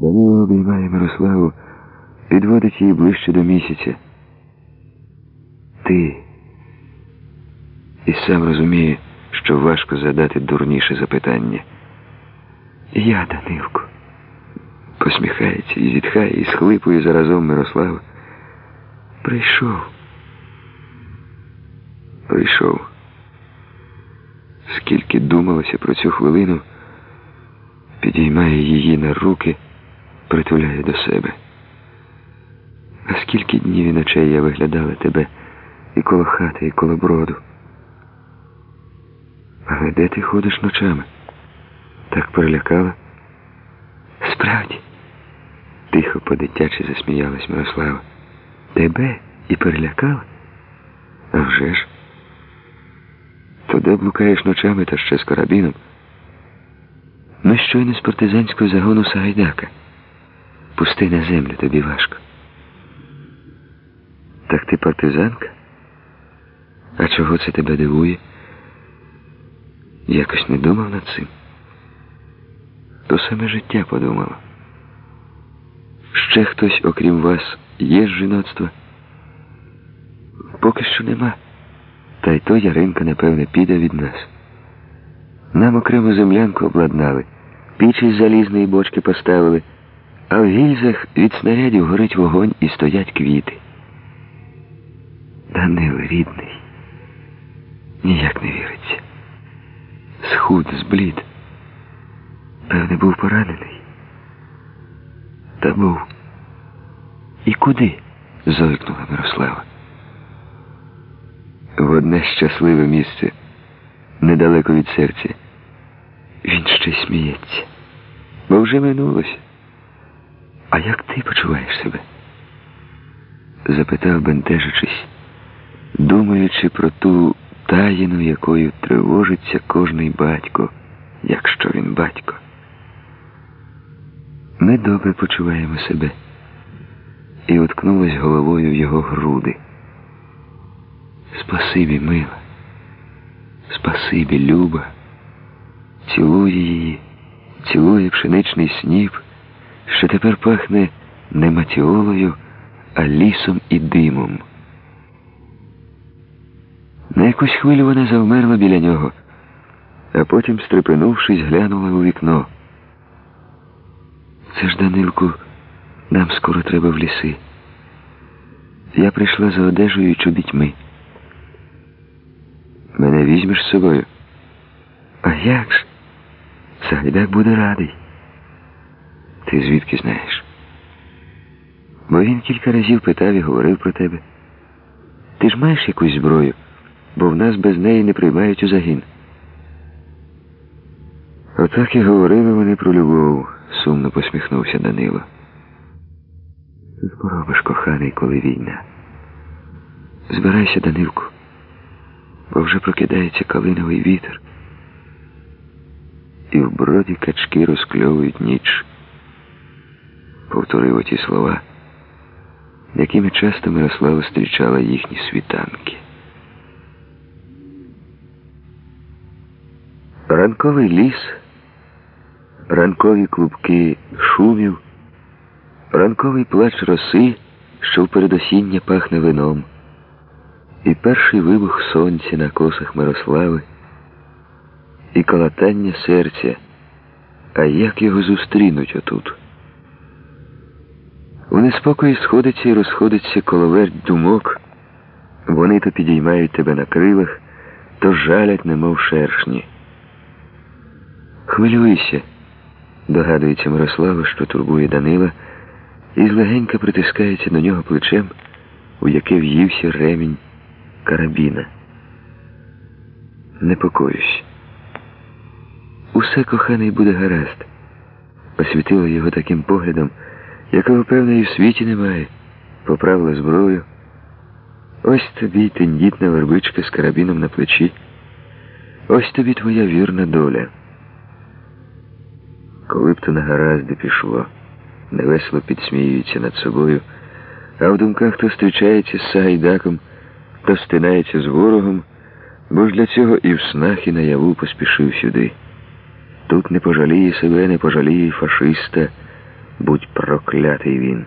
Данило обіймає Мирославу, підводить її ближче до місяця. Ти. І сам розуміє, що важко задати дурніше запитання. Я, Данилко. Посміхається і зітхає, і схлипує заразом Мирослава. Прийшов. Прийшов. Скільки думалося про цю хвилину, підіймає її на руки, притуляє до себе. А скільки днів і ночей я виглядала тебе і коло хати, і коло броду. Але де ти ходиш ночами? Так перелякала? Справді, тихо по-дитячі засміялась Мирослава. Тебе і перелякала? А вже ж. То де блукаєш ночами та ще з карабіном? Ми щойно з партизанського загону Сагайдака. Пусти на землю, тобі важко. Так ти партизанка? А чого це тебе дивує? Якось не думав над цим. То саме життя подумала. Ще хтось, окрім вас, є з жіноцтва? Поки що нема. Та й то Яринка, напевне, піде від нас. Нам окрему землянку обладнали, піч із залізної бочки поставили, а в гільзах від снарядів горить вогонь і стоять квіти. Данил рідний, ніяк не віриться. Схуд, зблід. Певне, був поранений. Та був. І куди? зойкнула Мирослава. В одне щасливе місце, недалеко від серця. Він ще сміється, бо вже минулося. А як ти почуваєш себе? запитав, бентежачись, думаючи про ту таїну, якою тривожиться кожний батько, якщо він батько. Ми добре почуваємо себе і уткнулась головою в його груди. Спасибі, мила, спасибі, Люба, цілує її, цілує пшеничний сніп, що тепер пахне не матіолою, а лісом і димом. На якусь хвилю вона завмерла біля нього, а потім, стрепенувшись, глянула у вікно. Це ж, Данилку, нам скоро треба в ліси. Я прийшла за одежею і чобітьми. Мене візьмеш з собою? А як ж? Сагайдак буде радий. Ти звідки знаєш? Бо він кілька разів питав і говорив про тебе. Ти ж маєш якусь зброю, бо в нас без неї не приймають у загін. Отак і говорили вони про любов, сумно посміхнувся Данило. Поробиш, коханий, коли війна. Збирайся, Данилку бо вже прокидається калиновий вітер, і в броді качки розкльовують ніч. Повторив оті слова, якими часто Мирослава зустрічала їхні світанки. Ранковий ліс, ранкові клубки шумів, ранковий плач роси, що в передосіння пахне вином і перший вибух сонця на косах Мирослави, і калатання серця, а як його зустрінуть отут? У неспокої сходиться і розходиться коловерть думок, вони то підіймають тебе на крилах, то жалять, немов шершні. Хвилюйся, догадується Мирослава, що турбує Данила, і злегенька притискається до нього плечем, у яке в'ївся ремінь карабіна. Непокоюсь. Усе коханий буде гаразд. Освітила його таким поглядом, якого, певно, і в світі немає. Поправила зброю. Ось тобі тендітна вербичка з карабіном на плечі. Ось тобі твоя вірна доля. Коли б то на гаразди пішло, невесело підсміюється над собою, а в думках то зустрічається з Сагайдаком то стинається з ворогом, бо ж для цього і в снах, і наяву поспішив сюди. Тут не пожаліє себе, не пожаліє фашиста, Будь проклятий він.